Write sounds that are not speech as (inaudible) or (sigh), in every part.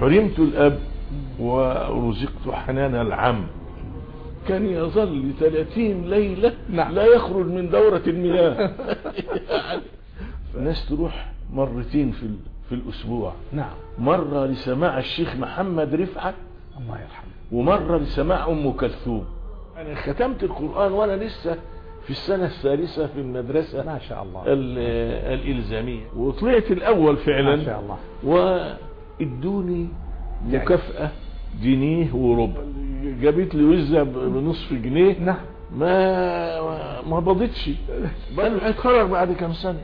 حرمت الأب ورزقت حنان العم. كان يظل 30 ليلة نعم. لا يخرج من دورة المياه. يعني الناس تروح مرتين في في الأسبوع. نعم. مرة لسماع الشيخ محمد رفعت الله يرحمه. ومرة لسماع أم كلثوم. أنا ختمت القرآن وأنا لسه في السنة الثالثة في المدرسة ما شاء الله. ال- الإلزامية. وطلعت الأول فعلا. ما شاء الله. وادوني مكافأة جنيه وربع. جابت لي وزة بنصف جنيه. نعم. ما ما بضتش. قال له هيتخرج بعد كام سنة؟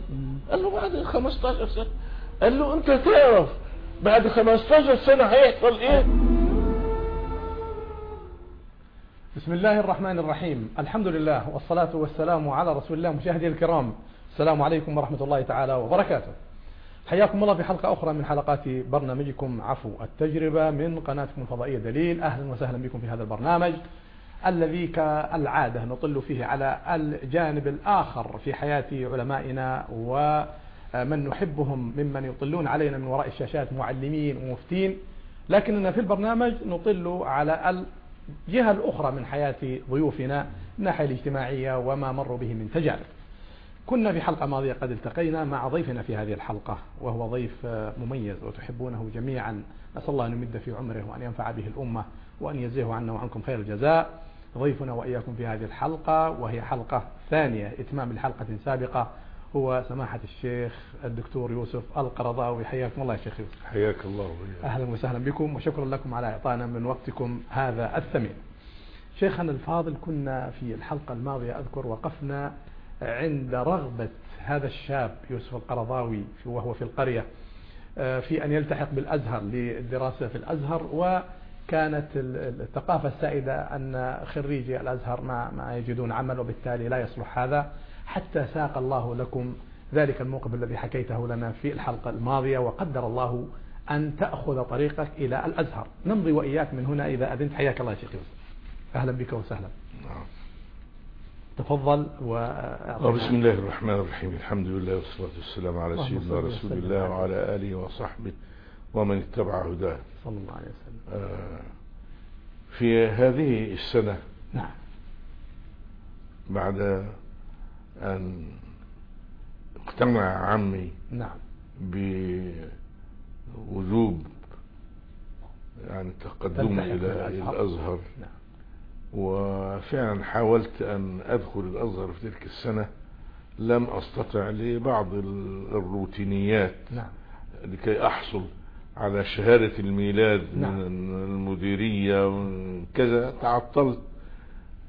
قال له بعد 15 سنة. قال له انت تعرف بعد 15 سنة هيحصل إيه؟ بسم الله الرحمن الرحيم. الحمد لله والصلاة والسلام على رسول الله مشاهدي الكرام. السلام عليكم ورحمة الله تعالى وبركاته. حياكم الله في حلقة أخرى من حلقات برنامجكم عفو التجربة من قناتكم الفضائية دليل. أهلا وسهلا بكم في هذا البرنامج الذي كالعادة نطل فيه على الجانب الآخر في حياة علمائنا ومن نحبهم ممن يطلون علينا من وراء الشاشات معلمين ومفتين. لكننا في البرنامج نطل على الجهة الأخرى من حياة ضيوفنا الناحية الاجتماعية وما مروا به من تجارب. كنا في حلقة ماضية قد التقينا مع ضيفنا في هذه الحلقة وهو ضيف مميز وتحبونه جميعا. نسأل الله أن يمد في عمره وأن ينفع به الأمة وأن يجزيه عنا وعنكم خير الجزاء. ضيفنا وإياكم في هذه الحلقة وهي حلقة ثانية إتمام لحلقة سابقة هو سماحة الشيخ الدكتور يوسف القرضاوي. حياكم الله يا شيخ يوسف. حياك الله. وإياك أهلا وسهلا بكم وشكرا لكم على إعطانا من وقتكم هذا الثمين. شيخنا الفاضل كنا في الحلقة الماضية أذكر وقفنا عند رغبة هذا الشاب يوسف القرضاوي وهو في القرية آه، في أن يلتحق بالأزهر للدراسة في الأزهر وكانت ال- الثقافة السائدة أن خريجي الأزهر ما, ما يجدون عمل وبالتالي لا يصلح هذا حتى ساق الله لكم ذلك الموقف الذي حكيته لنا في الحلقة الماضية وقدر الله أن تأخذ طريقك إلى الأزهر. نمضي وإياك من هنا إذا أذنت. حياك الله يا شيخ يوسف. أهلا بك وسهلا. نعم. تفضل و آه، بسم الله الرحمن الرحيم. الحمد لله والصلاة والسلام على سيدنا رسول الله. وعلى آله وصحبه ومن اتبع هداه. صلى الله عليه وسلم. آه، في هذه السنة نعم. بعد أن اقتنع عمي نعم. بوجوب يعني تلتحق إلى. الأزهر. نعم. وفعلا حاولت أن أدخل الأزهر في تلك السنة. لم أستطع لبعض ال- الروتينيات نعم. لكي أحصل على شهادة الميلاد نعم. من المديرية وكذا. تعطلت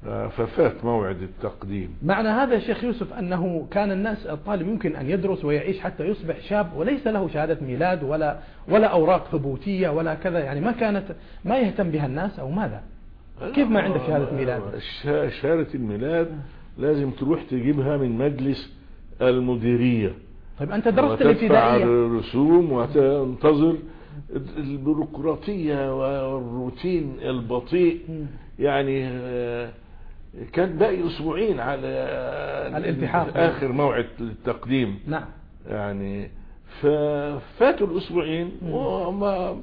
آه، ففات موعد التقديم. معنى هذا يا شيخ يوسف أنه كان الناس الطالب يمكن أن يدرس ويعيش حتى يصبح شاب وليس له شهادة ميلاد ولا ولا أوراق ثبوتية ولا كذا. يعني ما كانت ما يهتم بها الناس أو ماذا؟ كيف ما عندك شهادة ميلاد؟ شهادة الميلاد لازم تروح تجيبها من مجلس المديرية. طيب أنت درست وتدفع الابتدائية. الرسوم وتنتظر البيروقراطية والروتين البطيء. يعني آه، كان باقي أسبوعين على الالتحاق. آخر موعد للتقديم. نعم. يعني ففاتوا الأسبوعين وما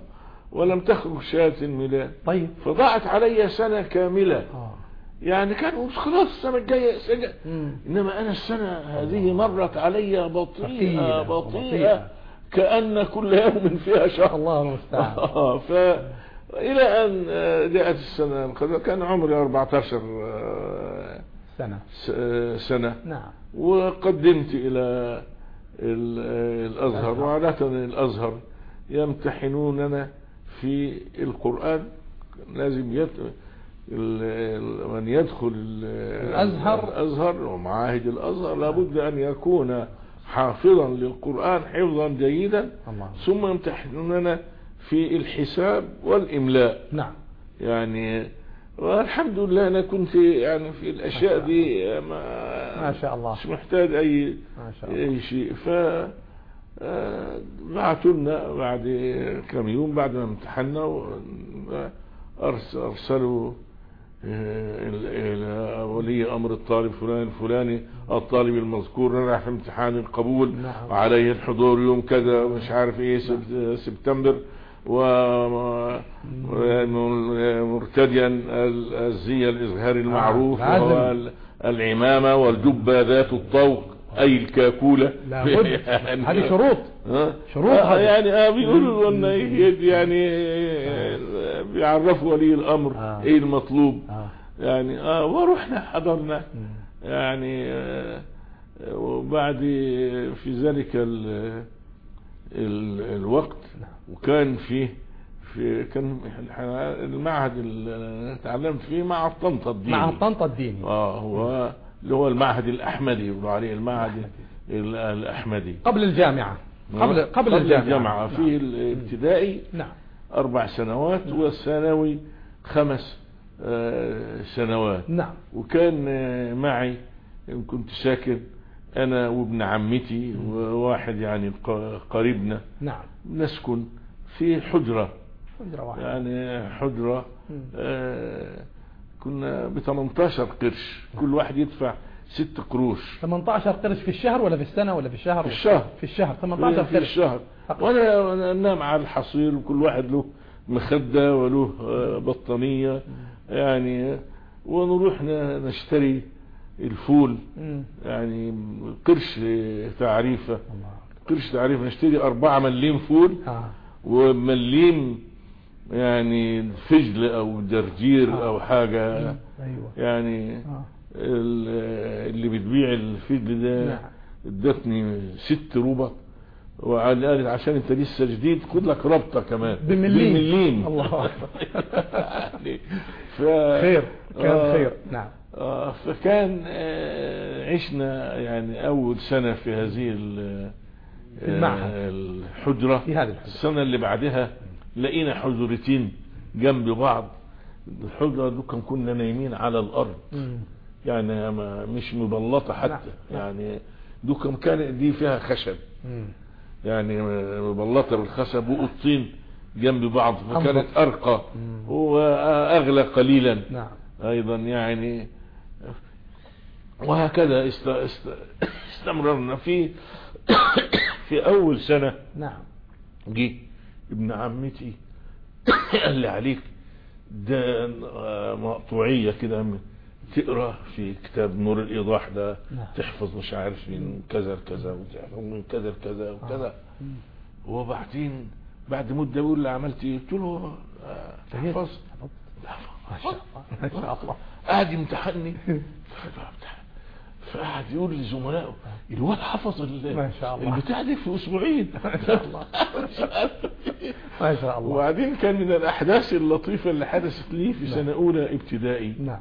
ولم تخرج شهادة الميلاد طيب. فضاعت علي سنة كاملة. آه. يعني كان خلاص السنة الجاية. إنما أنا السنة هذه مرت علي بطيئة بطيئة. كأن كل يوم فيها شهر الله المستعان. (laughs) آه، ف إلى أن آه، جاءت السنة كان عمري 14 آه، سنة. سنة. نعم. وقدمت إلى ال- الأزهر. الأزهر. وعادة الأزهر يمتحنوننا في القرآن لازم يت... من يدخل ال- الأزهر. الأزهر ومعاهد الأزهر لابد أن يكون حافظا للقرآن حفظا جيدا الله ثم يمتحنوننا في الحساب والإملاء. نعم. يعني والحمد لله أنا كنت يعني في الأشياء دي ما, ما شاء الله. مش محتاج أي ما شاء الله. أي شيء. ف آه، بعتوا لنا بعد كم يوم بعد ما امتحنا آه، إلى إلى ولي أمر الطالب فلان الفلاني الطالب المذكور نجح في امتحان القبول نعم. وعليه الحضور يوم كذا مش عارف إيه سبت- سبتمبر ومرتديا الزي الإزهار المعروف آه، العمامة والجبة ذات الطوق أي الكاكولة لابد (laughs) يعني- هذه شروط؟ شروط آه. يعني آه بيقولوا إن هي- يعني آه، بيعرفوا ولي الأمر آه. إيه المطلوب آه. يعني آه ورحنا حضرنا. يعني آه، وبعد في ذلك ال ال الوقت نعم. وكان فيه في كان المعهد اللي تعلمت فيه مع طنطا الديني مع طنطا الديني آه هو اللي هو المعهد الأحمدي يقولوا عليه المعهد ال- الأحمدي. قبل الجامعة. قبل قبل الجامعة. الجامعة. في الابتدائي نعم. أربع سنوات والثانوي خمس آه، سنوات. نعم. وكان آه، معي كنت ساكن أنا وابن عمتي وواحد يعني قريبنا. نعم. نسكن في حجرة. حجرة واحدة. يعني حجرة. آه، كنا ب 18 قرش. كل واحد يدفع ست قروش. 18 قرش في الشهر ولا في السنة ولا في الشهر؟ في الشهر. في الشهر. 18 في قرش. الشهر. وأنا انام على الحصير وكل واحد له مخدة وله آه، بطانية. يعني ونروح نشتري الفول. يعني قرش تعريفة. قرش تعريفة. نشتري أربعة مليم فول آه. ومليم يعني فجل أو جرجير آه. أو حاجة أيوه يعني آه. ال- اللي بتبيع الفجل ده نعم. ادتني ست ربط وقال قالت عشان أنت لسه جديد خد لك ربطة كمان بمليم. بمليم الله. (laughs) يعني ف... خير كان آه. خير نعم آه فكان آه، عشنا يعني أول سنة في هذه المعهد. آه، الحجرة في هذه الحجرة. السنة اللي بعدها لقينا حجرتين جنب بعض. الحجرة دول كان كنا نايمين على الأرض. يعني ما مش مبلطة حتى. يعني دوكم كان دي فيها خشب. يعني مبلطة بالخشب وقطين جنب بعض. فكانت مم. وأغلى قليلا. نعم. أيضا يعني وهكذا است... است... استمررنا. في في أول سنة نعم. جه ابن عمتي. (coughs) قال لي عليك ده آه، مقطوعية كده تقرأ في كتاب نور الإيضاح ده نعم. تحفظ مش عارف من كذا لكذا وتحفظ من كذا لكذا وكذا. مم. وبعدين بعد مدة بيقول لي عملت إيه؟ قلت له آه، تحفظ. ما شاء الله. ما شاء الله. قاعد يمتحني (laughs) فقعد يقول لزملائه الواد حفظ ما شاء الله. البتاع دي في أسبوعين. (laughs) ما شاء الله. ما شاء الله. وبعدين كان من الأحداث اللطيفة اللي حدثت لي في نعم. سنة أولى ابتدائي. نعم.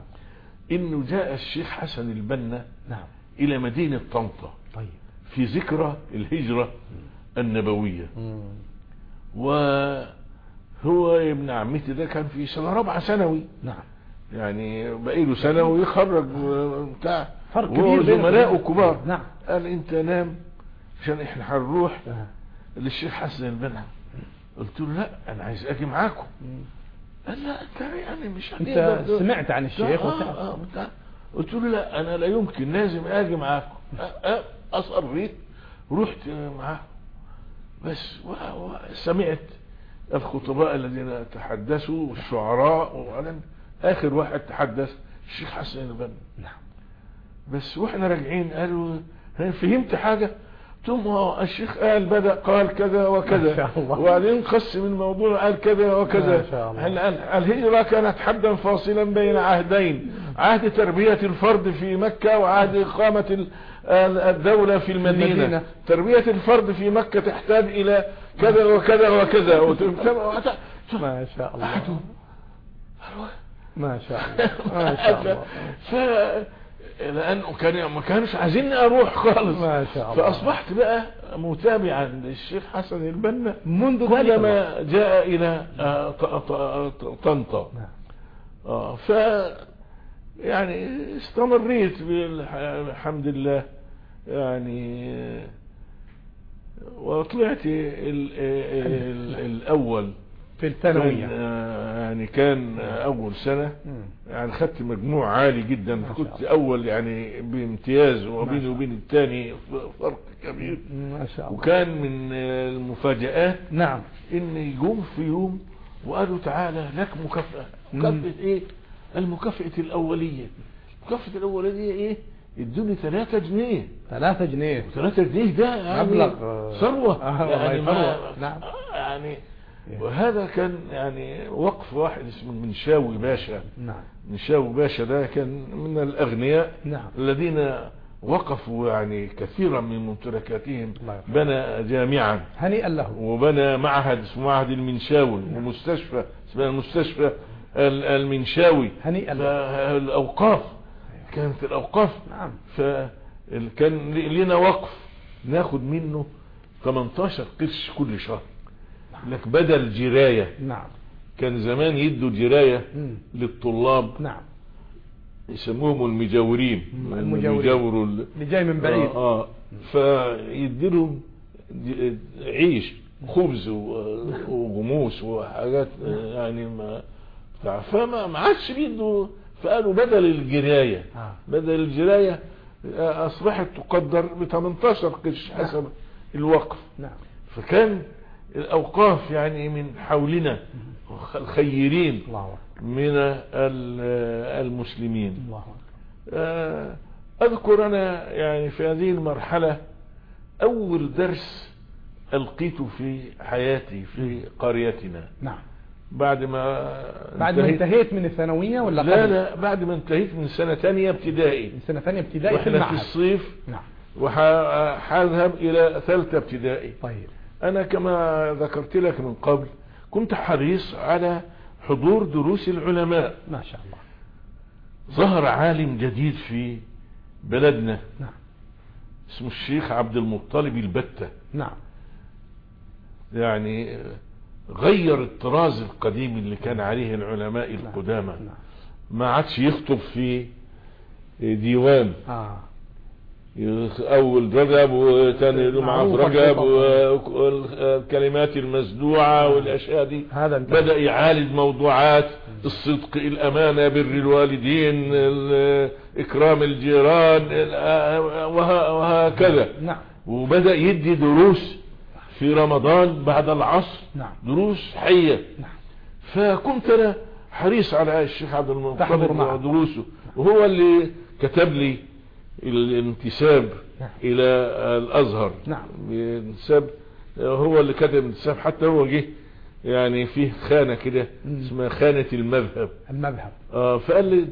إنه جاء الشيخ حسن البنا نعم. إلى مدينة طنطا. طيب. في ذكرى الهجرة النبوية. مم. وهو ابن عمتي ده كان في سنة رابعة ثانوي. نعم. يعني بقي له سنه ويخرج بتاع. فرق كبير بينك زملائه وبين- كبار نعم قال انت نام عشان إحنا هنروح آه. للشيخ حسن البنا قلت له لا أنا عايز أجي معاكم. قال لا انت يعني مش انت. سمعت عن الشيخ آه. آه بتاع. قلت له لا أنا لا يمكن لازم أجي معاكم آه، آه، اصريت رحت معاه بس سمعت الخطباء الذين تحدثوا والشعراء وبعدين آخر واحد تحدث الشيخ حسن البنا نعم بس وإحنا راجعين قالوا "ها، فهمت حاجة؟ ثم الشيخ قال بدأ قال كذا وكذا. (laughs) ما شاء الله. وبعدين قسم الموضوع قال كذا وكذا. ما شاء الله. ال- ال- الهجرة كانت حدا فاصلا بين عهدين. عهد تربية الفرد في مكة وعهد إقامة ال- ال- الدولة في المدينة. المدينة. تربية الفرد في مكة تحتاج إلى كذا وكذا وكذا. (laughs) ما شاء الله. ما شاء الله. (laughs) ما شاء الله. لأنه كان ما كانوش عايزيني أروح خالص. ما شاء الله. فأصبحت بقى متابعا للشيخ حسن البنا منذ. كلما جاء إلى آه، طنطا. نعم. آه، ف يعني استمريت بالحمد لله. يعني آه، وطلعت ال ال الأول. في الثانوية. آه، يعني كان أول سنة. يعني خدت مجموع عالي جدا. كنت. أول يعني بامتياز وبيني وبين الثاني فرق كبير. ما شاء الله. وكان من المفاجآت نعم. ان يجوم في يوم وقالوا تعالى لك مكافأة. مكافأة إيه؟ المكافأة الأولية. المكافأة الأولية دي إيه؟ ادوني 3 جنيه. ثلاثة جنيه. 3 جنيه ده يعني مبلغ، آه، ثروة. آه، يعني ما نعم. يعني وهذا كان يعني وقف واحد اسمه المنشاوي باشا. نعم. منشاوي باشا ده كان من الأغنياء نعم. الذين وقفوا يعني كثيرا من ممتلكاتهم. بنى جامعا. هنيئا له. وبنى معهد اسمه معهد المنشاوي. ومستشفى اسمها المستشفى ال- المنشاوي. هنيئا له. فالأوقاف كانت الأوقاف. نعم. فكان لنا وقف ناخد منه 18 قرش كل شهر. لك بدل جراية نعم. كان زمان يدوا جراية مم. للطلاب. نعم. يسموهم المجاورين. مم، المجاورين. يجاوروا ال- اللي جاي من بعيد. آه, آه. فيديلهم عيش خبز وغموس وحاجات يعني ما بتاع. فما ما عادش بيدوا. فقالوا بدل الجراية. آه. بدل الجراية آه، أصبحت تقدر ب 18 قرش حسب الوقف. نعم. فكان الأوقاف يعني من حولنا الخيرين من ال- المسلمين. آه، أذكر أنا يعني في هذه المرحلة أول درس القيته في حياتي في قريتنا. نعم. بعد ما بعد ما انتهيت من الثانوية ولا لا قبل؟ لا بعد ما انتهيت من سنة تانية ابتدائي. من سنة ثانية ابتدائي في وإحنا في المعهد. الصيف. نعم. وحاذهب إلى ثالثة ابتدائي. طيب. أنا كما ذكرت لك من قبل كنت حريص على حضور دروس العلماء. ما شاء الله. ظهر عالم جديد في بلدنا. نعم. اسمه الشيخ عبد المطلب البتة. نعم. يعني غير الطراز القديم اللي كان عليه العلماء القدامى. نعم. ما عادش يخطب في ديوان. آه. أول رجب وثاني جمعة معروف رجب. والكلمات المسدوعة والأشياء دي. بدأ يعالج موضوعات الصدق الأمانة بر الوالدين ال- اكرام الجيران ال- وه- وهكذا. نعم. وبدأ يدي دروس في رمضان بعد العصر. نعم. دروس حية. نعم. فكنت أنا حريص على الشيخ عبد المطلب. ودروسه. وهو اللي كتب لي الانتساب نعم. إلى الأزهر نعم. انتساب هو اللي كتب الانتساب حتى هو جه يعني فيه خانة كده. اسمها خانة المذهب المذهب آه فقال لي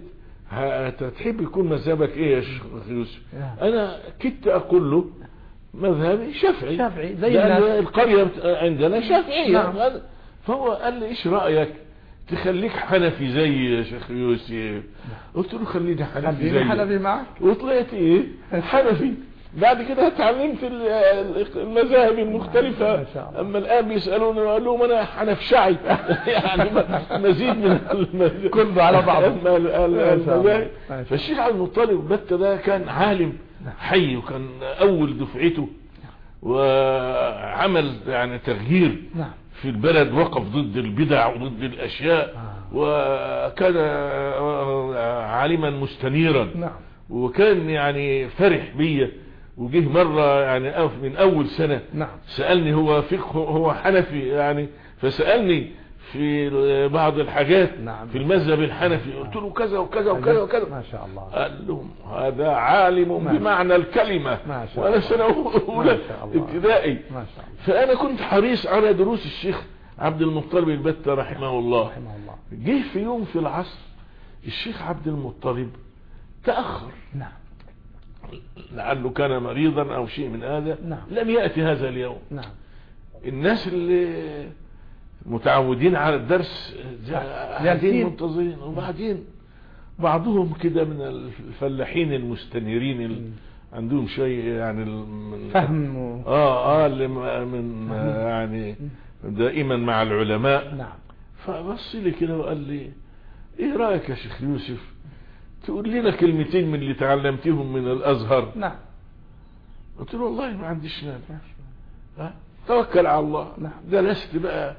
ه- تحب يكون مذهبك إيه يا شيخ يوسف نعم. أنا كنت أقول له مذهبي شافعي شافعي زي. القرية عندنا شافعية نعم. فهو قال لي إيش رأيك تخليك حنفي زي يا شيخ يوسف. قلت له خليني حنفي زي. حنفي معك. وطلعت إيه؟ حنفي. بعد كده اتعلمت ال- ال- المذاهب المختلفة. أما الآن بيسألوني أقول لهم أنا حنفشعي (laughs) يعني مزيد من كله على (laughs) الله. فالشيخ عبد المطلب بتة ده كان عالم حي وكان أول دفعته. وعمل يعني تغيير. نعم. في البلد وقف ضد البدع وضد الأشياء آه. وكان عالما مستنيرا. نعم. وكان يعني فرح بيا وجه مرة يعني من أول سنة نعم. سألني هو فقه هو حنفي يعني فسألني في بعض الحاجات نعم. في المذهب الحنفي قلت له كذا وكذا وكذا وكذا. ما شاء الله. قال لهم هذا عالم بمعنى الكلمة ما شاء الله. سنة الله. ابتدائي. ما شاء الله. فأنا كنت حريص على دروس الشيخ عبد المطلب البتة رحمه الله. رحمه الله. جه في يوم في العصر الشيخ عبد المطلب تأخر. نعم. لعله كان مريضا أو شيء من هذا. نعم. لم يأتي هذا اليوم. نعم. الناس اللي متعودين على الدرس قاعدين. منتظرين وبعدين بعضهم كده من الفلاحين المستنيرين اللي عندهم شيء يعني من فهم و... آه آه اللي من آه، يعني دائما مع العلماء. نعم. فبص لي كده وقال لي إيه رأيك يا شيخ يوسف؟ تقول لنا كلمتين من اللي تعلمتهم من الأزهر. نعم. قلت له والله ما عنديش مانع. ها؟ توكل على الله. نعم. درست بقى.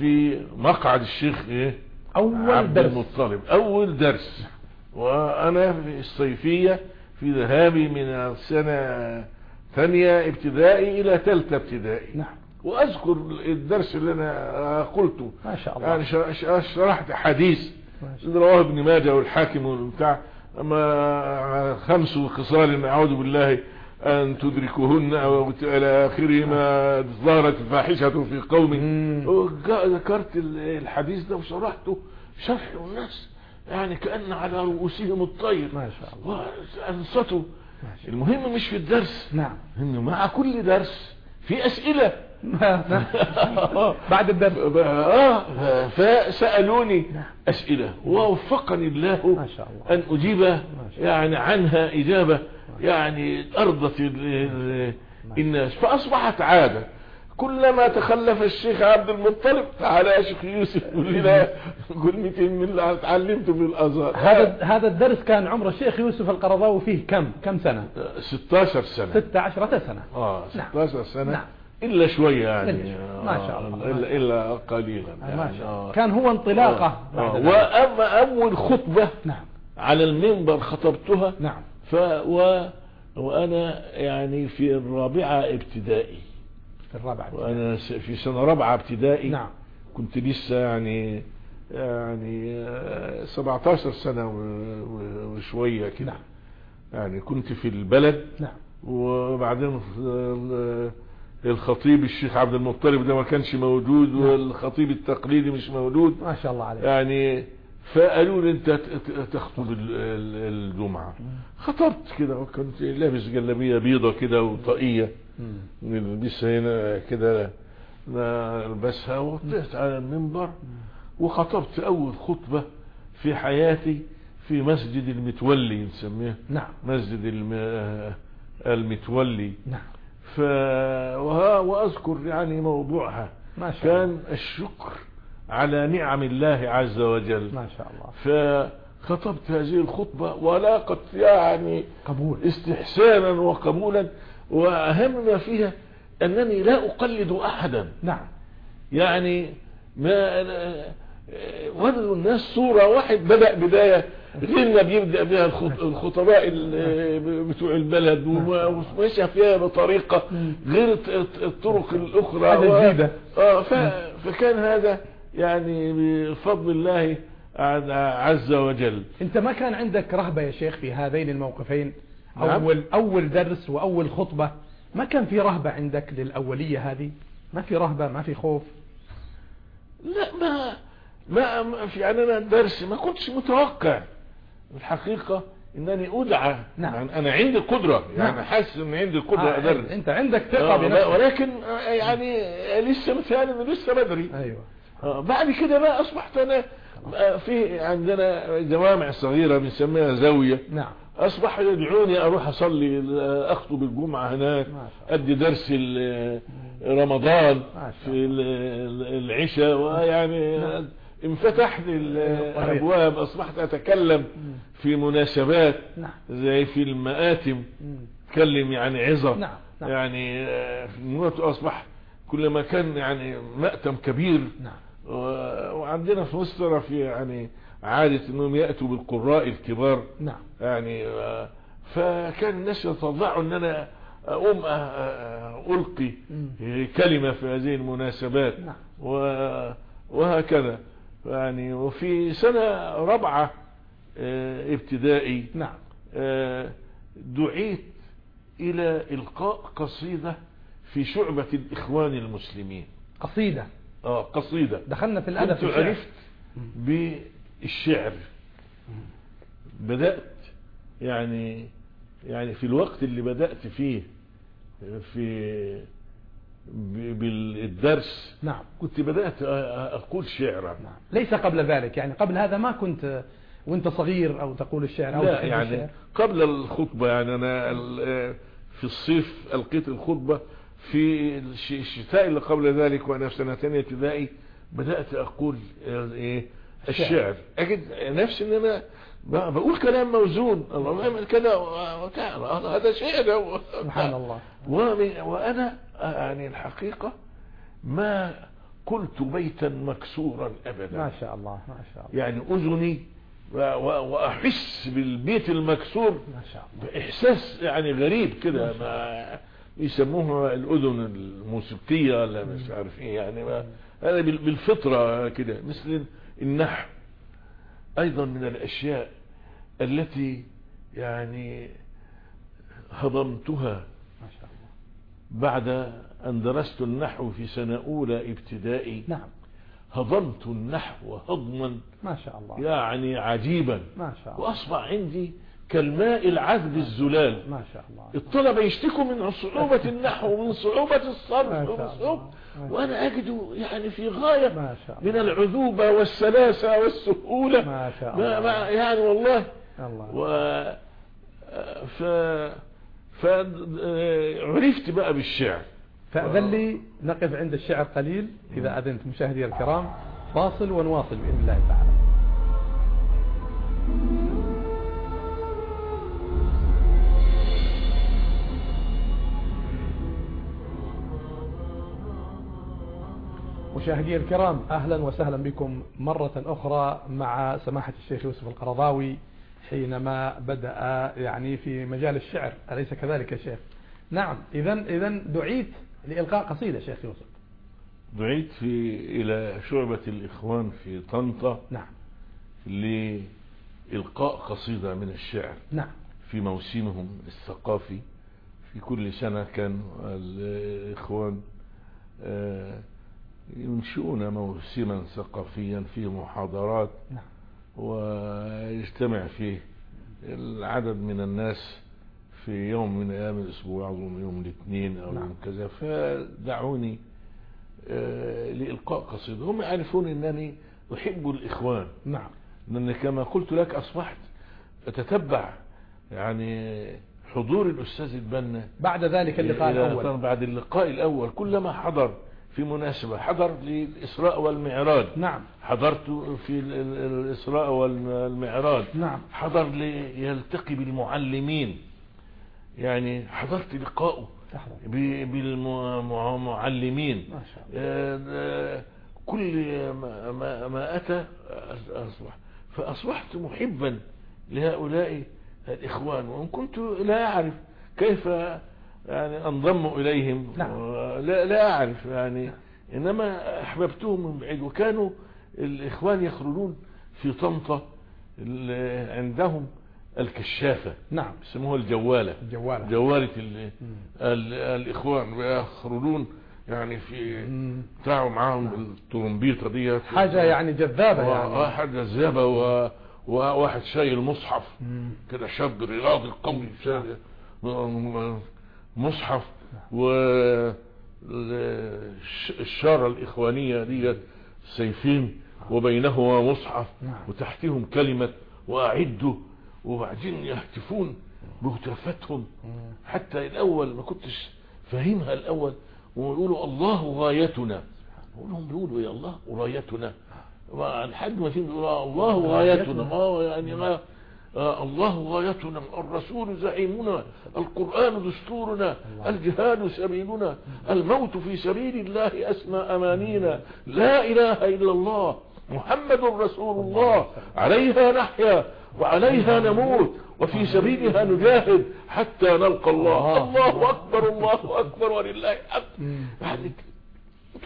في مقعد الشيخ إيه؟ أول عبد درس. المطلب. أول درس. وأنا في الصيفية في ذهابي من السنة ثانية ابتدائي إلى ثالثة ابتدائي. نعم. وأذكر الدرس اللي أنا قلته. ما شاء الله. يعني شرحت حديث رواه ابن ماجه والحاكم والبتاع. أما خمس خصال أعوذ بالله أن تدركهن أو إلى اخره ما ظهرت الفاحشه في قوم. ذكرت ال- الحديث ده وشرحته. شرح الناس. يعني كأن على رؤوسهم الطير. ما شاء الله. شاء المهم مش في الدرس. نعم. إنه مع كل درس في أسئلة. نعم. (laughs) بعد الدرس. (laughs) آه فسألوني نعم. أسئلة. ووفقني الله ما شاء الله. أن أجيب يعني عنها إجابة. يعني ال- الناس فأصبحت عادة كلما تخلف الشيخ عبد المطلب تعالى يا شيخ يوسف قول لنا كلمتين من اللي اتعلمته في الأزهر هذا هذا الدرس كان عمر الشيخ يوسف القرضاوي فيه كم كم سنة 16 سنة 16 سنة آه نعم. 16 سنة نعم. إلا شوية يعني شوية. ما شاء الله. آه، الا إلا قليلا ما يعني شاء آه. الله كان هو انطلاقة آه. آه. وأما أول خطبة نعم على المنبر خطبتها نعم ف و وأنا يعني في الرابعة ابتدائي. في الرابعة وأنا س- في سنة رابعة ابتدائي. نعم. كنت لسه يعني يعني آه، 17 سنة و- و- وشوية كده. نعم. يعني كنت في البلد. نعم. وبعدين ال- الخطيب الشيخ عبد المطلب ده ما كانش موجود والخطيب التقليدي مش موجود ما شاء الله عليك يعني فقالوا لي انت تخطب ال- ال- الجمعة. خطبت كده وكنت لابس جلابية بيضة كده وطاقية. مم. نلبسها هنا كده نلبسها وطلعت على المنبر. وخطبت أول خطبة في حياتي في مسجد المتولي نسميه. نعم. مسجد الم... المتولي. نعم. ف... وها وأذكر يعني موضوعها. ما شاء كان الشكر على نعم الله عز وجل. ما شاء الله. فخطبت هذه الخطبة ولاقت يعني قبول. استحسانا وقبولا وأهم ما فيها أنني لا أقلد أحدا. نعم. يعني ما ولوا الناس صورة واحد بدأ بداية غير ما بيبدأ بها الخط- الخطباء ال- بتوع البلد وما- وماشية فيها بطريقة غير الط- الط- الطرق الأخرى. و-. آه فكان هذا يعني بفضل الله عز وجل. انت ما كان عندك رهبة يا شيخ في هذين الموقفين؟ نعم. اول أول درس وأول خطبة. ما كان في رهبة عندك للأولية هذه؟ ما في رهبة؟ ما في خوف؟ لا ما ما ما في يعني أنا الدرس ما كنتش متوقع. الحقيقة إنني أدعى. نعم. يعني أنا عندي قدرة. يعني نعم. حاسس ان عندي قدرة آه أدرس. أنت عندك ثقة آه، بنفسك. ولكن آه، يعني لسه مثال انه لسه بدري. أيوه. بعد كده بقى أصبحت أنا آه، في عندنا جوامع صغيرة بنسميها زاوية. نعم. أصبح يدعوني أروح أصلي آه، أخطب الجمعة هناك أدي درس ال- رمضان في العشاء ويعني نعم. انفتح لي الابواب أصبحت أتكلم في مناسبات نعم. زي في المآتم. أتكلم يعني عظة. نعم نعم. يعني آه، أصبح كل ما كان يعني مأتم كبير. نعم. وعندنا في مصر في يعني عادة إنهم يأتوا بالقراء الكبار. نعم. يعني آه، فكان الناس يتطلعوا إن أنا أقوم أ- أ- ألقي. كلمة في هذه المناسبات. نعم. وهكذا. يعني وفي سنة رابعة آه، ابتدائي نعم. آه، دعيت إلى إلقاء قصيدة في شعبة الإخوان المسلمين. قصيدة. آه قصيدة. دخلنا في الأدب في كنت. عرفت بالشعر. بدأت يعني يعني في الوقت اللي بدأت فيه في بالدرس. نعم. كنت بدأت أقول شعرا. نعم. ليس قبل ذلك. يعني قبل هذا ما كنت وأنت صغير أو تقول الشعر أو لا يعني الشعر. قبل الخطبة يعني أنا في الصيف ألقيت الخطبة في الش- الشتاء اللي قبل ذلك وأنا في سنة ثانية ابتدائي بدأت أقول آه، إيه الشعر. أجد نفسي إن أنا ب- بقول كلام موزون الله يعمل كده هذا شعر سبحان الله. وأنا يعني الحقيقة ما قلت بيتا مكسورا أبدا. ما شاء الله ما شاء الله. يعني أذني و- و- وأحس بالبيت المكسور ما شاء الله. بإحساس يعني غريب كده ما يسموها الأذن الموسيقية ولا مش عارف إيه يعني ما هذا بال- بالفطرة كده مثل النحو. أيضا من الأشياء التي يعني هضمتها بعد أن درست النحو في سنة أولى ابتدائي. نعم. هضمت النحو هضما ما شاء الله. يعني عجيبا. ما شاء الله. وأصبح عندي كالماء العذب الزلال. ما شاء الله. الطلبة يشتكوا من صعوبة النحو ومن صعوبة الصرف ومن. صعوبة وأنا أجد يعني في غاية ما شاء من الله العذوبة والسلاسة والسهولة. ما شاء الله. ما يعني والله. الله. و ف فعرفت بقى بالشعر. فأذن لي نقف عند الشعر قليل. إذا أذنت مشاهدي الكرام فاصل ونواصل بإذن الله تعالى. مشاهدي الكرام أهلا وسهلا بكم مرة أخرى مع سماحة الشيخ يوسف القرضاوي حينما بدأ يعني في مجال الشعر. أليس كذلك يا شيخ؟ نعم إذا إذا دعيت لإلقاء قصيدة شيخ يوسف. دعيت في إلى شعبة الإخوان في طنطا نعم. لإلقاء قصيدة من الشعر نعم. في موسمهم الثقافي. في كل سنة كان الإخوان آه، ينشئون موسما ثقافيا فيه محاضرات نعم. ويجتمع فيه العدد من الناس في يوم من أيام الأسبوع أظن يوم الاثنين نعم. يوم كذا. فدعوني آه، لإلقاء قصيدة. هم يعرفون أنني أحب الإخوان. نعم. لأن كما قلت لك أصبحت أتتبع يعني حضور الأستاذ البنا بعد ذلك اللقاء الأول. بعد اللقاء الأول. كلما حضر في مناسبة. حضر للإسراء والمعراج. نعم. حضرت في ال- ال- الإسراء والمعراج. نعم. حضر ليلتقي بالمعلمين. يعني حضرت لقائه بالمعلمين. آه، آه، كل ما, ما, ما أتى أصبح. فأصبحت محبا لهؤلاء الإخوان. وإن كنت لا أعرف كيف يعني أنضم إليهم. نعم. لا, لا أعرف يعني. إنما أحببتهم من بعيد. وكانوا الإخوان يخرجون في طنطا عندهم الكشافة. نعم. يسموها الجوالة. الجوالة. جوالة ال- مم. ال- الإخوان يخرجون يعني في. بتاعوا معاهم الترومبيطة ديت. حاجة يعني جذابة يعني. واحد جذابة. و- وواحد شايل مصحف. كده شاب رياضي قوي. شايل مصحف و ال- الشارة الإخوانية ديت سيفين وبينهما مصحف نعم. وتحتهم كلمة وأعدوا وبعدين يهتفون بهتافاتهم. حتى الأول ما كنتش فاهمها الأول ويقولوا الله غايتنا. لهم بيقولوا يا الله غايتنا؟ لحد ما فين بيقولوا الله غايتنا. آه يعني ما آه الله غايتنا الرسول زعيمنا القرآن دستورنا الجهاد سبيلنا الموت في سبيل الله أسمى أمانينا. لا إله إلا الله محمد رسول الله. عليها نحيا وعليها نموت وفي سبيلها نجاهد حتى نلقى الله. الله. أكبر الله أكبر ولله الحمد. يعني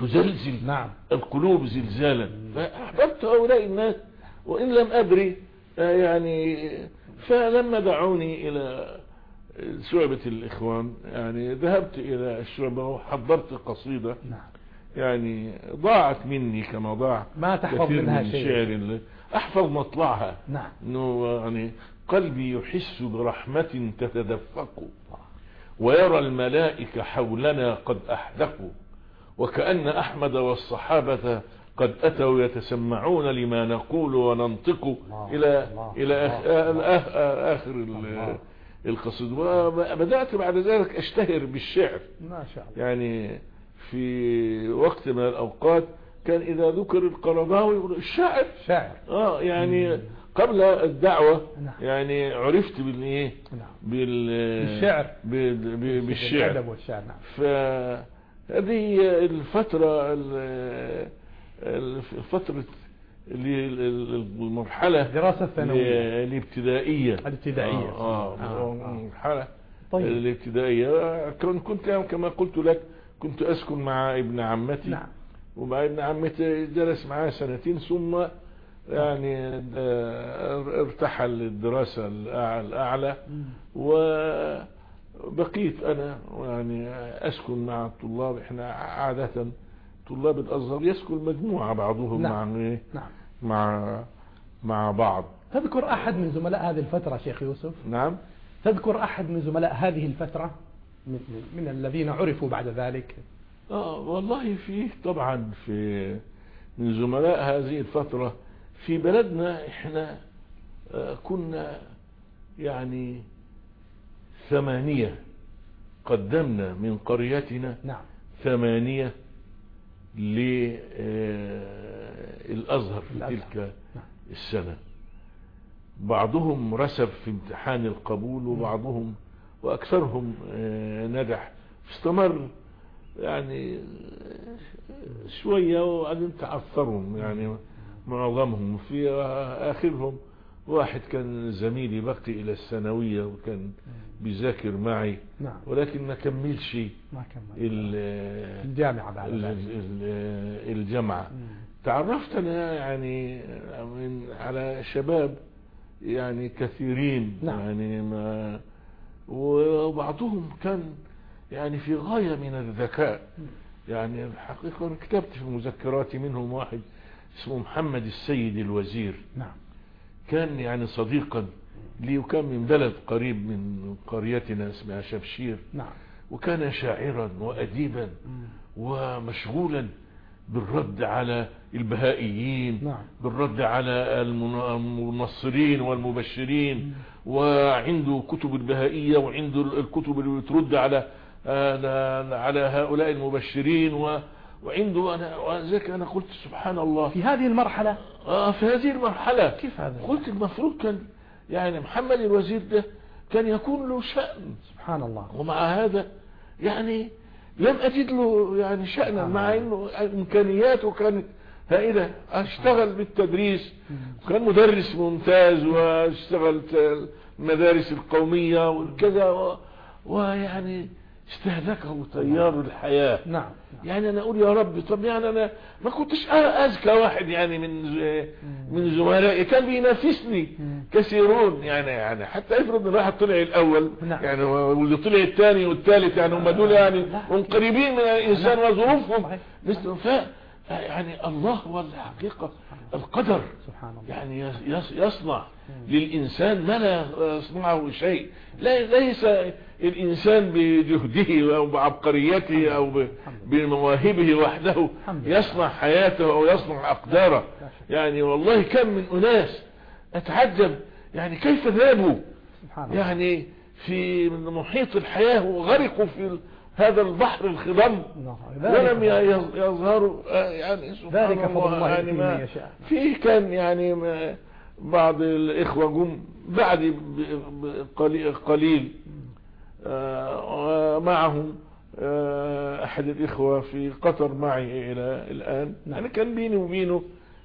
تزلزل نعم. القلوب زلزالا. فأحببت هؤلاء الناس وإن لم أدري يعني فلما دعوني إلى شعبة الإخوان. يعني ذهبت إلى الشعبة وحضرت قصيدة. نعم. يعني ضاعت مني كما ضاع ما تحفظ منها من شيء. شعر أحفظ مطلعها. نعم. إنه يعني قلبي يحس برحمة تتدفق ويرى الملائكة حولنا قد أحدقوا وكأن أحمد والصحابة قد أتوا يتسمعون لما نقول وننطق إلى إلى آخر. القصيد. وبدأت بعد ذلك أشتهر بالشعر. ما شاء الله. يعني في وقت من الأوقات كان إذا ذكر القرضاوي يقول الشاعر. شاعر. آه يعني قبل الدعوة نعم. يعني عرفت بالايه نعم. بال بالشعر. بالشعر. الأدب والشعر نعم. ف هذه الفترة ال- ال- فترة المرحلة الدراسة الثانوية الابتدائية. الابتدائية. آه آه، آه. المرحلة طيب. الابتدائية. كنت كنت كما قلت لك كنت أسكن مع ابن عمتي. نعم. ومع ابن عمتي جلس معاه سنتين ثم يعني آه، ارتحل للدراسة الأع- الأعلى. وبقيت أنا يعني أسكن مع الطلاب إحنا عادة طلاب الأزهر يسكن مجموعة بعضهم نعم. مع؟ نعم. مع مع بعض. تذكر أحد من زملاء هذه الفترة شيخ يوسف؟ نعم. تذكر أحد من زملاء هذه الفترة؟ من, من- الذين عرفوا بعد ذلك؟ آه والله فيه طبعا في من زملاء هذه الفترة في بلدنا إحنا آه، كنا يعني ثمانية قدمنا من قريتنا. نعم. ثمانية للأزهر في الأزهر. تلك نعم. السنة. بعضهم رسب في امتحان القبول وبعضهم وأكثرهم آه، نجح. استمر يعني آه، شوية وبعدين تعثرهم يعني معظمهم. في آخرهم واحد كان زميلي بقي إلى الثانوية وكان بيذاكر معي نعم. ولكن ما كملش ما كمل. ال- الجامعة بعد الجامعة. تعرفت أنا يعني من على شباب يعني كثيرين نعم. يعني ما وبعضهم كان يعني في غاية من الذكاء. يعني الحقيقة كتبت في مذكراتي منهم واحد اسمه محمد السيد الوزير. نعم. كان يعني صديقا. لي وكان من بلد قريب من قريتنا اسمها شبشير. نعم. وكان شاعرا وأديبا. ومشغولا بالرد على البهائيين نعم. بالرد على المن- المنصرين والمبشرين وعنده كتب البهائية وعنده الكتب اللي بترد على على على هؤلاء المبشرين و وعنده أنا وذلك أنا قلت سبحان الله. في هذه المرحلة؟ آه في هذه المرحلة. كيف هذا؟ قلت المفروض كان يعني محمد الوزير ده كان يكون له شأن. سبحان الله. ومع هذا يعني لم أجد له يعني شأنا مع أنه إمكانياته كانت هائلة. أشتغل بالتدريس. كان مدرس ممتاز واشتغل ت- المدارس القومية وكذا ويعني استهلكه تيار الحياة. نعم يعني أنا أقول يا رب طب يعني أنا ما كنتش اذكى واحد يعني من من زملائي. كان بينافسني كثيرون يعني يعني حتى افرض إن واحد طلع الأول. نعم. يعني واللي طلع الثاني والثالث يعني هم دول يعني. هم قريبين من الإنسان وظروفهم. مثل يعني الله هو الحقيقة القدر. سبحان الله. يعني يص- يص- يصنع. للإنسان ما لا يصنعه شيء. لا ليس الإنسان بجهده أو بعبقريته أو بمواهبه وحده. يصنع حياته أو يصنع أقداره. يعني والله كم من أناس أتعجب. يعني كيف ذابوا؟ يعني في محيط الحياة وغرقوا في هذا البحر الخضم نعم. ولم يظهروا آه، يعني سبحان ذلك فضل الله يعني ما من يشاء. في كان يعني ما بعض الإخوة جم بعد قليل, آه، ومعهم آه، أحد الإخوة في قطر معي إلى الآن نعم. يعني كان بيني وبينه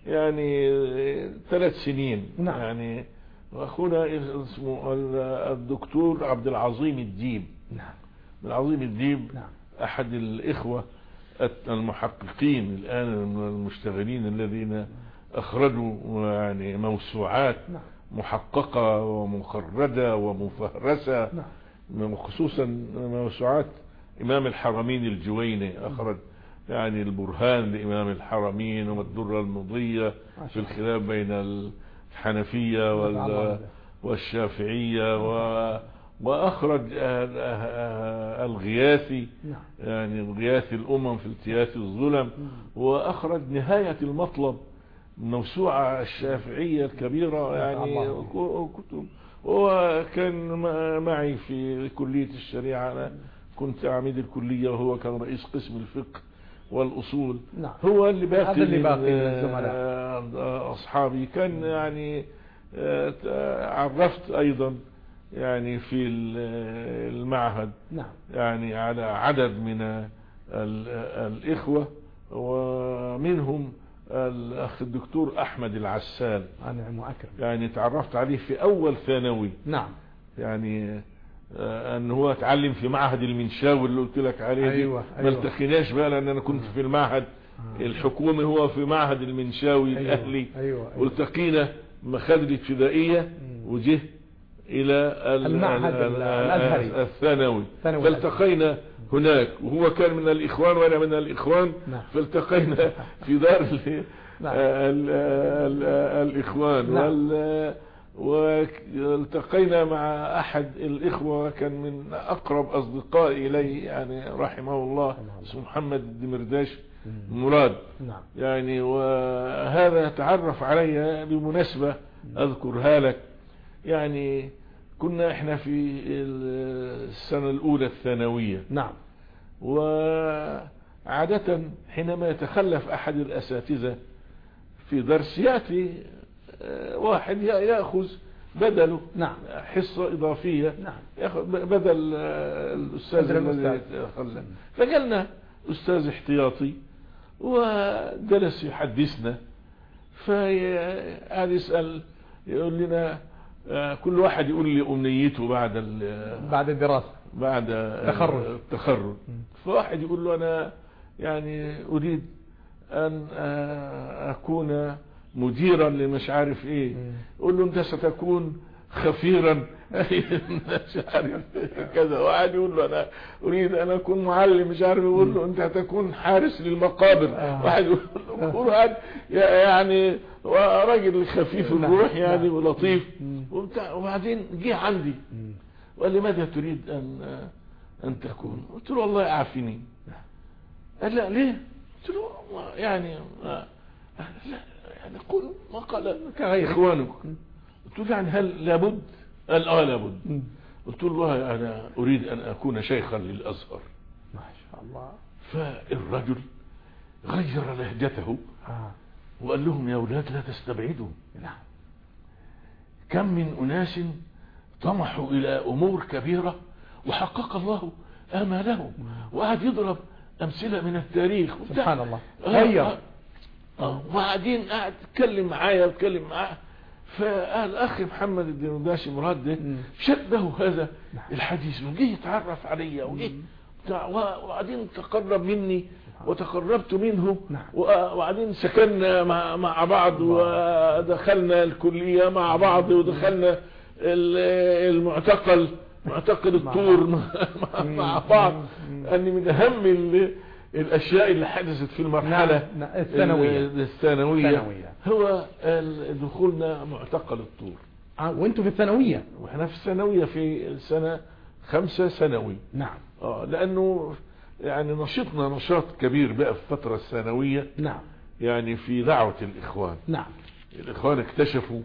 يعني ثلاث سنين نعم. يعني وأخونا اسمه ال- الدكتور عبد العظيم الديب نعم العظيم الديب نعم أحد الإخوة المحققين الآن المشتغلين الذين أخرجوا يعني موسوعات نعم محققة ومخرجة ومفهرسة نعم خصوصا موسوعات إمام الحرمين الجويني أخرج يعني البرهان لإمام الحرمين والدرة المضية في. الخلاف بين الحنفية نفع الله وال به. والشافعية و... وأخرج آه، آه، الغياثي نعم. يعني غياث الأمم في التياث الظلم وأخرج نهاية المطلب موسوعة الشافعية الكبيرة يعني الله. ك- كتب وكان معي في كلية الشريعة أنا كنت عميد الكلية وهو كان رئيس قسم الفقه والأصول. نعم. هو اللي باقي هذا اللي باقي من أصحابي. كان يعني عرفت أيضا يعني في ال- المعهد. نعم. يعني على عدد من ال- الإخوة ومنهم الأخ الدكتور أحمد العسال. نعم وأكرم يعني تعرفت عليه في أول ثانوي. نعم. يعني آه، أن هو اتعلم في معهد المنشاوي اللي قلت لك عليه دي. أيوة، ما أيوة. التقيناش بقى لأن أنا كنت في المعهد. الحكومي هو في معهد المنشاوي أيوة، الأهلي. أيوة، أيوة. والتقينا ما خد الابتدائيه وجه إلى ال- المعهد ال- ال- الأزهري. الثانوي. فالتقينا هناك. وهو كان من الإخوان وأنا من الإخوان. نعم. فالتقينا في دار نعم. ال- ال- الإخوان. نعم. وال والتقينا مع أحد الإخوة. كان من أقرب أصدقائي إلي يعني رحمه الله. اسمه محمد الدمرداش مراد. نعم. يعني وهذا تعرف علي بمناسبة أذكرها لك. يعني كنا إحنا في السنة الأولى الثانوية. نعم. وعادة حينما يتخلف أحد الأساتذة في درس يأتي آه، واحد يأخذ بدله. نعم. حصة إضافية. نعم. بدل آه، الأستاذ بدل الذي الأستاذ. تخلى فجلنا أستاذ احتياطي وجلس يحدثنا فقعد يسأل يقول لنا كل واحد يقول لي أمنيته بعد ال- بعد الدراسة بعد تخرج. التخرج فواحد يقول له أنا يعني أريد أن آه، أكون مديرا لمش عارف إيه. يقول له أنت ستكون خفيرا مش عارف كذا واحد يقول له أنا أريد أن أكون معلم مش عارف يقول له أنت هتكون حارس للمقابر آه. واحد يقول له واحد يعني راجل خفيف نعم. الروح يعني نعم. ولطيف. وبتاع وبعدين جه عندي. وقال لي ماذا تريد ان أن تكون؟ قلت له والله اعافني قال لا ليه؟ قلت له يعني لا يعني قل ما قال كغيرك. إخوانك. قلت له يعني هل لابد؟ قال آه لابد. قلت له والله أنا أريد أن أكون شيخا للأزهر. ما شاء الله. فالرجل غير لهجته آه. وقال لهم يا أولاد لا تستبعدوا. نعم. كم من أناس طمحوا إلى أمور كبيرة وحقق الله آمالهم وقعد يضرب أمثلة من التاريخ. سبحان الله آه، غير آه، آه، وبعدين قعد يتكلم معايا ويتكلم معاه فقال أخي محمد الدنداشي مراد ده. شده هذا نعم. الحديث وجه يتعرف عليا وجه وبعدين تقرب مني وتقربت منه نعم. وبعدين سكننا مع, مع بعض ودخلنا الكلية مع بعض ودخلنا ال- المعتقل معتقل مع الطور. مع, مع بعض. أن من أهم ال- الأشياء اللي حدثت في المرحلة نعم، نعم، الثانوية. ال- الثانوية. هو دخولنا معتقل الطور. آه. وأنتم في الثانوية. وإحنا في الثانوية في سنة خمسة ثانوي. نعم. آه لأنه يعني نشطنا نشاط كبير بقى في الفترة الثانوية نعم يعني في دعوة الإخوان نعم الإخوان اكتشفوا.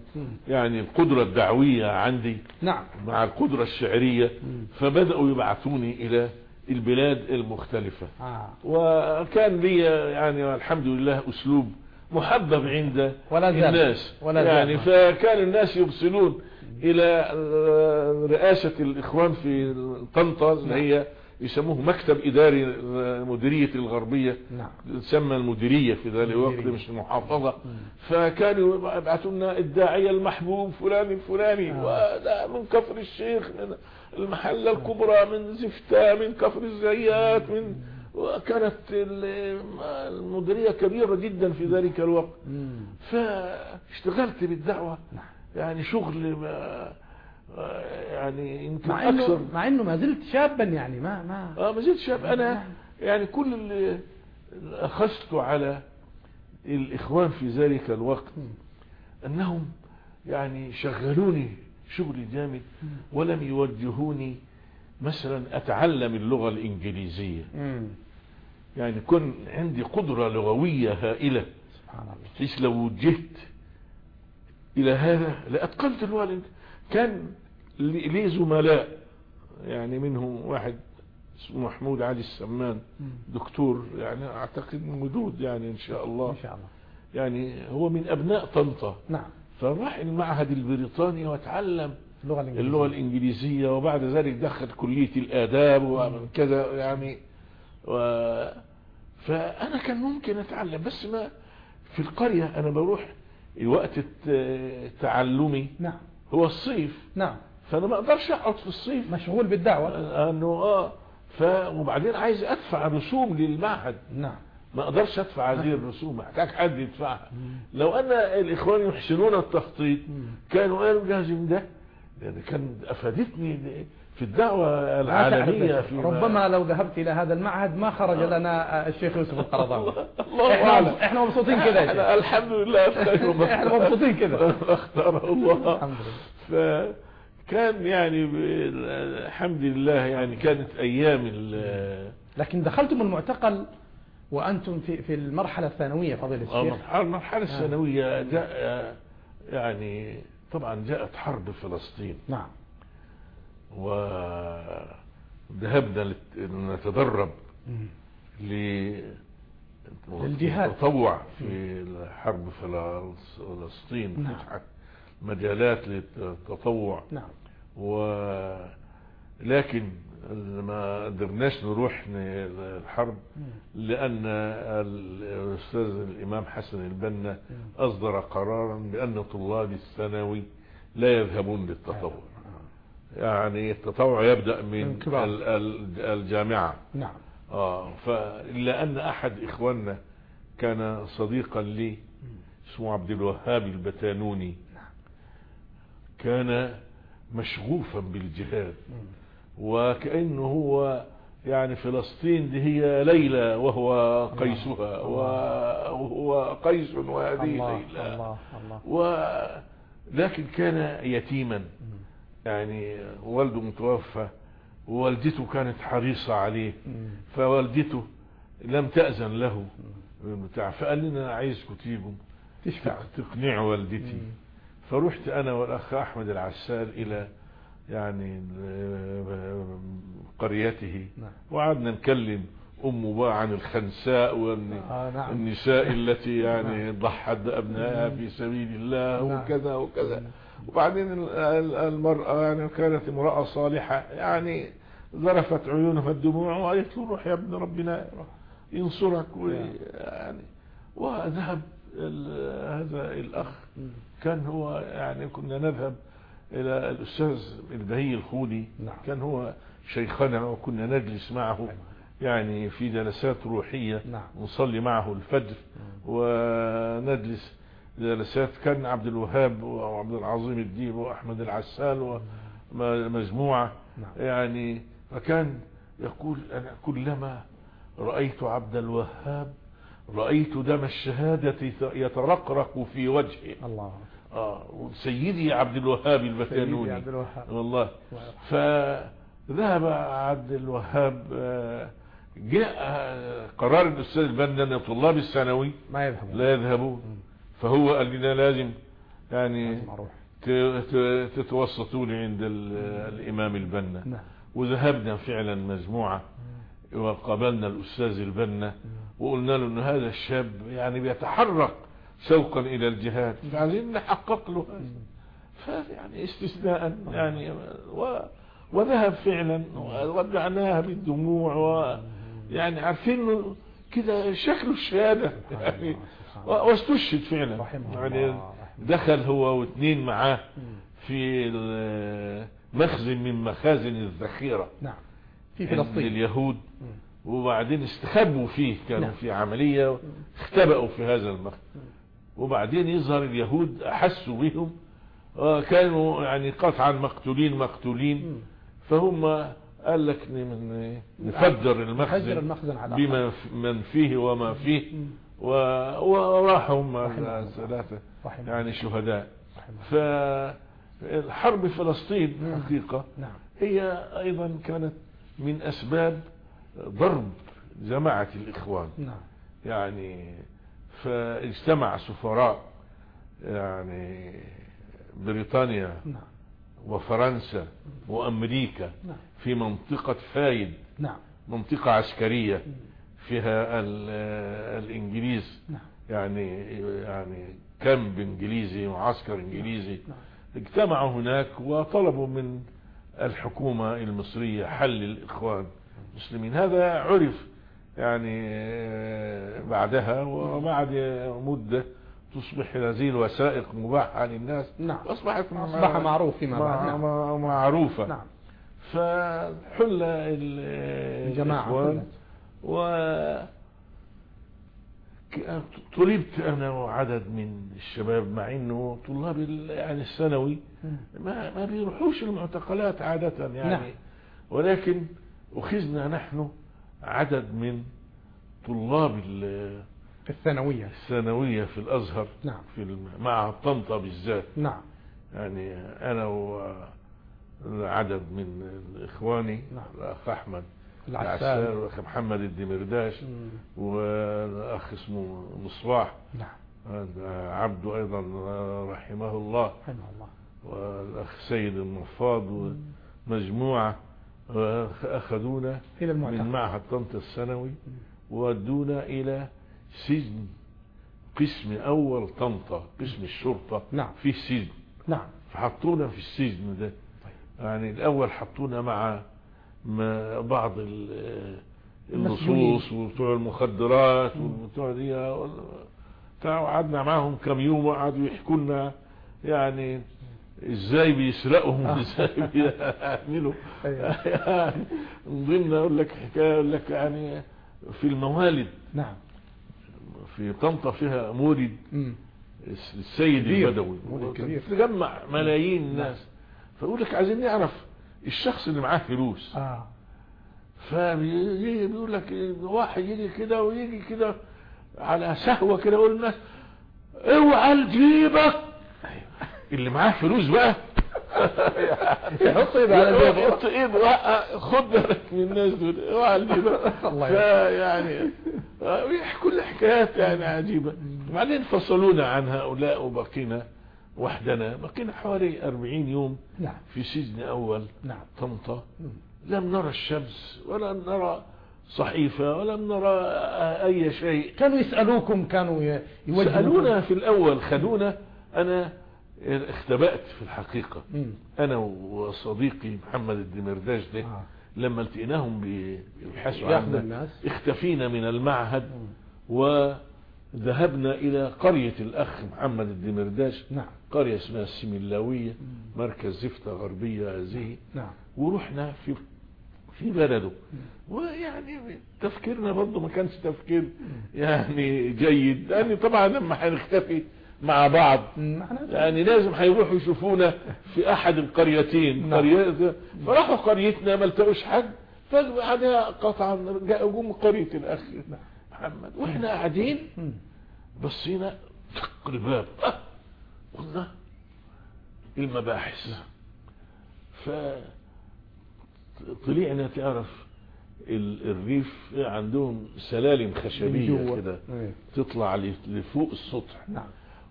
يعني القدرة الدعوية عندي نعم مع القدرة الشعرية. فبدأوا يبعثوني إلى البلاد المختلفة آه. وكان لي يعني الحمد لله أسلوب محبب عند ولا. الناس ولا. يعني فكان الناس يرسلون إلى آه، رئاسة الإخوان في طنطا اللي هي يسموه مكتب إداري آه، مديرية الغربية نعم تسمى المديرية في ذلك الوقت. مش المحافظة فكانوا يبعثوا لنا الداعية المحبوب فلان الفلاني آه. وده من كفر الشيخ من المحلة الكبرى من زفتة من كفر الزيات من وكانت ال- المديرية كبيرة جدا في ذلك الوقت. فاشتغلت بالدعوة نعم. يعني شغل ما يعني يمكن مع أكثر. مع إنه ما زلت شابا يعني ما ما آه ما زلت شاب. أنا يعني كل اللي اخذته على الإخوان في ذلك الوقت أنهم يعني شغلوني شغل جامد ولم يوجهوني مثلا أتعلم اللغة الإنجليزية. مم. يعني كن عندي قدرة لغوية هائلة. سبحان الله. بحيث لو وجهت إلى هذا لأتقنت اللغة الإنجليزية. كان لي لي زملاء يعني منهم واحد اسمه محمود علي السمان. دكتور يعني أعتقد من مدود يعني إن شاء الله. إن شاء الله. يعني هو من أبناء طنطا. نعم. فراح المعهد البريطاني وتعلم اللغة الإنجليزية. اللغة الإنجليزية وبعد ذلك دخل كلية الآداب وكذا يعني. و... فأنا كان ممكن أتعلم بس ما في القرية أنا بروح وقت تعلمي نعم. هو الصيف. نعم. فأنا ما أقدرش أقعد في الصيف. مشغول بالدعوة. انه آه ف وبعدين عايز أدفع رسوم للمعهد. نعم. ما أقدرش أدفع هذه الرسوم. محتاج حد يدفعها. لو أن الإخوان يحسنون التخطيط كانوا قالوا لازم ده يعني كان أفادتني في العالمية تعرف في ربما لو ذهبت إلى هذا المعهد ما خرج لنا الشيخ يوسف القرضاوي. (laughs) الله إحنا أعلم. إحنا مبسوطين كده الحمد لله (laughs) إحنا مبسوطين كده. (laughs) اختاره الله. الحمد لله. فكان يعني الحمد لله يعني كانت أيام لكن دخلتم المعتقل وأنتم في في المرحلة الثانوية فضيلة آه، الشيخ. المرحلة المرحلة الثانوية جاء يعني طبعا جاءت حرب فلسطين. نعم. وذهبنا نتدرب ل للجهاد. تطوع في حرب فلس- فلسطين. نعم. فتحت مجالات للتطوع. نعم. و لكن ما قدرناش نروح ن- الحرب لأن الأستاذ الإمام حسن البنا أصدر قرارا بأن طلاب الثانوي لا يذهبون للتطوع. يعني التطوع يبدأ من من كبار. ال- ال- الجامعة. نعم. آه فإلا أن أحد إخواننا كان صديقا لي اسمه عبد الوهاب البتانوني. كان مشغوفا بالجهاد. وكأنه هو يعني فلسطين دي هي ليلى وهو قيسها وهو قيس وهذه ليلى. الله الله. ولكن كان يتيما. يعني والده متوفى ووالدته كانت حريصة عليه فوالدته لم تأذن له. بتاع فقال لنا أنا عايزكم تيجوا تشفع تقنعوا والدتي. فرحت أنا والأخ أحمد العسال إلى يعني قريته. نعم. وقعدنا نكلم امه بقى عن الخنساء آه، نعم. والنساء التي (laughs) يعني ضحت بابنائها في سبيل الله نعم. وكذا وكذا. وبعدين ال- ال- المرأة يعني كانت امرأة صالحة يعني ذرفت عيونها الدموع وقالت له روح يا ابن ربنا ينصرك ويعني وذهب هذا الأخ كان هو يعني كنا نذهب إلى الأستاذ البهي الخولي نعم. كان هو شيخنا وكنا نجلس معه يعني في جلسات روحية نعم. نصلي معه الفجر ونجلس جلسات. كان عبد الوهاب وعبد العظيم الديب وأحمد العسال ومجموعة نعم. يعني. فكان يقول أنا كلما رأيت عبد الوهاب رأيت دم الشهادة يترقرق في وجهه. الله. آه سيدي عبد الوهاب سيدي البتانوني عبد الوهاب. والله. فذهب عبد الوهاب آه، جاء آه، قرار الأستاذ البنا ان طلاب الثانوي. ما يذهب لا يذهبون. فهو قال لنا لازم يعني تتوسطوا لي عند ال- الإمام البنا. نعم. وذهبنا فعلا مجموعة. وقابلنا الأستاذ البنا. وقلنا له أن هذا الشاب يعني بيتحرك. شوقا إلى الجهاد. فعايزين نحقق له فيعني استثناء يعني و وذهب فعلا ورجعناها بالدموع ويعني عارفين إنه كده شكله الشهادة. (laughs) يعني و- واستشهد فعلا. يعني دخل هو واثنين معاه في مخزن من مخازن الذخيرة. نعم. في فلسطين. اليهود. وبعدين استخبوا فيه كانوا نعم. في عملية اختبأوا في هذا المخزن وبعدين يظهر اليهود أحسوا بهم آه، كانوا يعني قطعا مقتولين مقتولين. فهم قال لك نفجر المخزن المخزن على بما من فيه وما فيه. وراحوا هم. الثلاثة يعني شهداء. فالحرب فلسطين. حقيقة نعم. هي أيضا كانت من أسباب ضرب جماعة الإخوان. نعم. يعني فاجتمع سفراء يعني بريطانيا نعم. وفرنسا وأمريكا نعم. في منطقة فايد نعم. منطقة عسكرية فيها ال- الإنجليز نعم. يعني يعني كامب إنجليزي وعسكر إنجليزي. نعم. اجتمعوا هناك وطلبوا من الحكومة المصرية حل الإخوان المسلمين. هذا عرف يعني آه، بعدها وبعد مدة تصبح هذه الوثائق مباحة للناس نعم. أصبحت أصبح معروف فيما بعد. نعم. مع- معروفة. نعم. فحل ال- الجماعة. و طلبت أنا وعدد من الشباب مع أنه طلاب يعني الثانوي ما ما بيروحوش المعتقلات عادة يعني. نعم. ولكن أخذنا نحن عدد من طلاب ال- الثانوية. الثانوية في الأزهر نعم. في مع طنطا بالذات. نعم. يعني أنا وعدد من إخواني نعم. الأخ أحمد العسال. والأخ محمد الدمرداش. والأخ اسمه مصباح. نعم. عبده أيضا رحمه الله. رحمه الله. والأخ سيد المفاض ومجموعة أخذونا إلى من المعتقل معهد طنطا الثانوي وودونا إلى سجن قسم أول طنطا قسم الشرطة نعم. في سجن نعم. فحطونا في السجن ده. يعني الأول حطونا مع ما بعض ال- اللصوص وبتوع المخدرات وبتوع دي بتاع وقعدنا معاهم كم يوم وقعدوا يحكوا لنا. يعني إزاي بيسرقهم آه. إزاي بيعملوا أيوة. يعني (laughs) من ضمن أقول لك حكاية أقول لك يعني في الموالد نعم في طنطا فيها مولد مم. السيد. البدوي. تجمع ملايين الناس فيقول لك عايزين نعرف الشخص اللي معاه فلوس آه فبيجي بيقول لك واحد يجي كده ويجي كده على سهوة كده يقول للناس اوعى لجيبك اللي معاه فلوس بقى. (laughs) يحط إيده على جيبه. يحط إيده. وقع- خد بالك من الناس دول. اوعى لجيبك الله فيعني بيحكوا لي حكايات يعني عجيبة. بعدين فصلونا عن هؤلاء وبقينا وحدنا. بقينا حوالي 40 يوم نعم. في سجن أول نعم. طنطا. لم نرى الشمس ولم نرى صحيفة ولم نرى أي شيء. كانوا يسألوكم كانوا يوجهوكم. سألونا في الأول خدونا أنا اختبأت في الحقيقة. أنا وصديقي محمد الدمرداش ده آه. لما التقيناهم بيبحثوا الناس. اختفينا من المعهد. وذهبنا إلى قرية الأخ محمد الدمرداش نعم. قرية اسمها السملاوية مركز زفتة غربية هذه. نعم. ورحنا في في بلده. ويعني تفكيرنا برضه ما كانش تفكير يعني جيد. لأن طبعا لما هنختفي مع بعض يعني لازم هيروحوا يشوفونا في أحد القريتين نعم. قرية فراحوا قريتنا ما لقوش حد فبعدها قطعا جاء جم قرية الأخ محمد وإحنا قاعدين. بصينا طق الباب آه، قلنا المباحث ف طلعنا تعرف ال- الريف عندهم سلالم خشبية. كده إيه. تطلع لفوق السطح نعم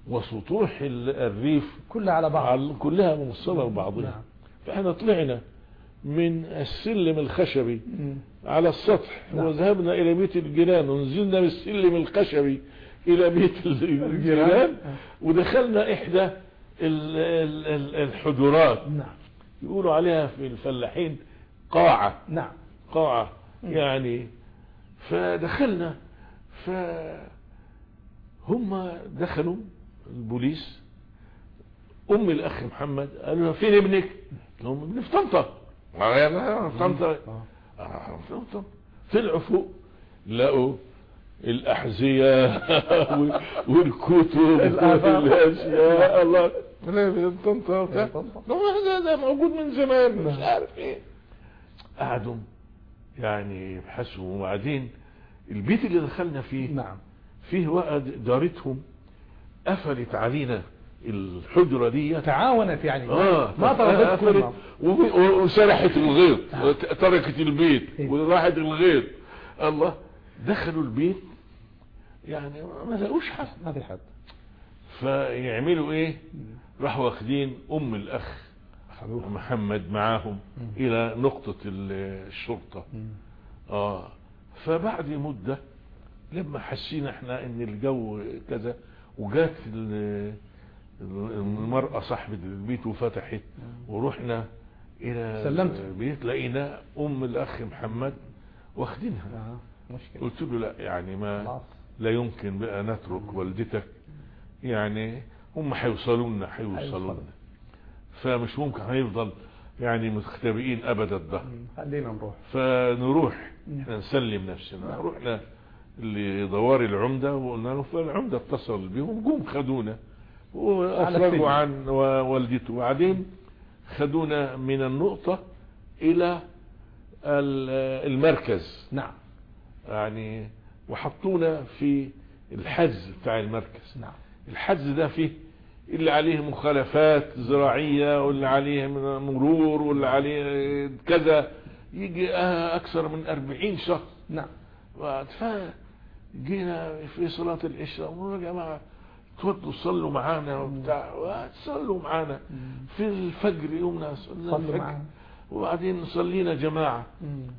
وسطوح ال- الريف كلها على بعض كلها موصلة لبعضها نعم. فإحنا طلعنا من السلم الخشبي. على السطح نعم. وذهبنا إلى بيت الجيران ونزلنا بالسلم الخشبي إلى بيت ال- (laughs) الجيران ودخلنا إحدى ال- ال- ال- الحجرات نعم يقولوا عليها في الفلاحين قاعة نعم قاعة. يعني فدخلنا ف هم دخلوا البوليس. أم الأخ محمد قالوا لها فين ابنك؟ لهم ابني في طنطا. آه، في طنطا. طلعوا فوق لقوا الأحذية (laughs) وال- والكتب (laughs) الآثار. والأشياء الله. في طنطا. ده ده موجود من زمان. مش عارف إيه. قعدوا يعني يبحثوا. وبعدين البيت اللي دخلنا فيه نعم. فيه بقى جارتهم قفلت علينا الحجرة دي؟ تعاونت يعني. آه. ما وب- وسرحت الغيط آه. وتركت البيت. إيه. وراحت الغيط الله. دخلوا البيت. يعني ما لقوش حد. ما في حد. فيعملوا إيه؟ راحوا واخدين أم الأخ محمد معاهم. إلى نقطة ال- الشرطة. آه. فبعد مدة لما حسينا إحنا إن الجو كذا وجات ال- المرأة صاحبة البيت وفتحت ورحنا إلى سلمت. البيت لقينا أم الأخ محمد واخدينها. آه. مشكلة. قلت له لا يعني ما خلاص. لا يمكن بقى نترك والدتك. يعني هم هيوصلوا لنا هيوصلوا. لنا فمش ممكن هنفضل يعني مختبئين أبد الدهر. مم. خلينا نروح. فنروح. إحنا نسلم نفسنا. رحنا لدوار العمدة وقلنا له فالعمدة اتصل بهم جم خدونا. وافرجوا. عن والدته. وبعدين خدونا من النقطة إلى ال- المركز. نعم. يعني وحطونا في الحجز بتاع المركز. نعم. الحجز ده فيه اللي عليه مخالفات زراعية واللي عليه مرور واللي عليه كذا. يجي أكثر من أربعين شخص. نعم. فجينا في صلاة العشاء قلنا يا جماعة تودوا صلوا معانا وبتاع. وتصلوا معانا. في الفجر يومنا صلوا الفجر. وبعدين صلينا جماعة.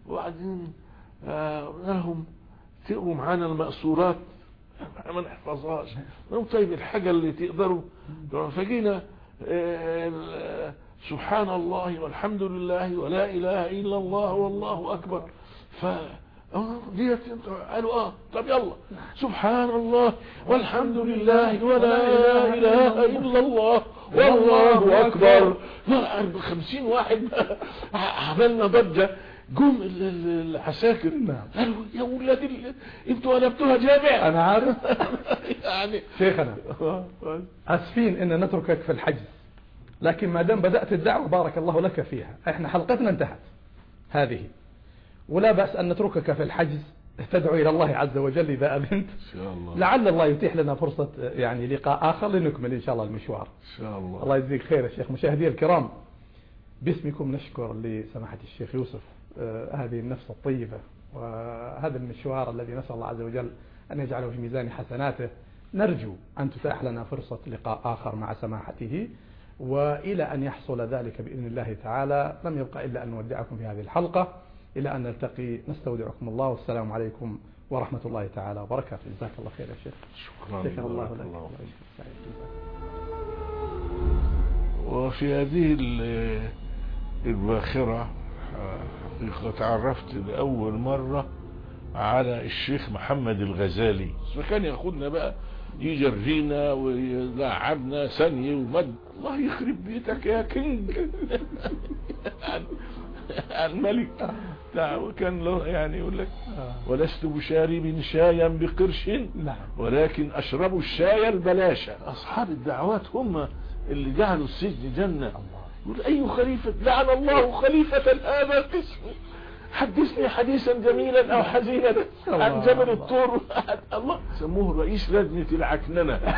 وبعدين آه، قلنا لهم تقروا معانا المأسورات. ما نحفظهاش. طيب الحاجة اللي تقدروا. فجينا آه، سبحان الله والحمد لله ولا إله إلا الله والله أكبر. ف آه، ديت قالوا آه. طب يلا. سبحان الله والحمد لله ولا إله إلا الله. والله أكبر. لا، خمسين واحد. (laughs) عملنا ضجة. جم ال- ال- العساكر. نعم. قالوا يا ولاد ال- أنتوا قلبتوها جامع. (laughs) أنا عارف. (laughs) يعني. شيخنا آسفين إن نتركك في الحجز. لكن ما دام بدأت الدعوة بارك الله لك فيها. إحنا حلقتنا انتهت. هذه. ولا بأس أن نتركك في الحجز. (laughs) تدعو إلى الله عز وجل إذا اذنت إن شاء الله. لعل الله يتيح لنا فرصة يعني لقاء آخر لنكمل إن شاء الله المشوار. شاء الله. الله يجزيك خير يا شيخ مشاهدي الكرام. باسمكم نشكر لسماحة الشيخ يوسف آه، هذه النفس الطيبة وهذا المشوار الذي نسأل الله عز وجل أن يجعله في ميزان حسناته. نرجو أن تتاح لنا فرصة لقاء آخر مع سماحته وإلى أن يحصل ذلك بإذن الله تعالى. لم يبقى إلا أن نودعكم في هذه الحلقة. إلى أن نلتقي. نستودعكم الله. والسلام عليكم ورحمة الله تعالى وبركاته. جزاك الله خير يا شيخ. شكرا. شكر الله لك. الله وفي هذه ال- الباخرة حقيقة تعرفت لأول مرة على الشيخ محمد الغزالي. فكان ياخدنا بقى يجرينا ويلعبنا ثانية ومد. الله يخرب بيتك يا كينج. (laughs) (laughs) الملك. بتاع وكان له يعني يقول لك آه. ولست بشارب شايا بقرش. نعم. ولكن اشربوا الشاي البلاشة. أصحاب الدعوات هم اللي جعلوا السجن جنة. يقول أي خليفة؟ لعن الله خليفة هذا القسم. حدثني حديثا جميلا أو حزينا. عن. جبل الطور. (laughs) الله. سموه رئيس لجنة العكننة. (laughs)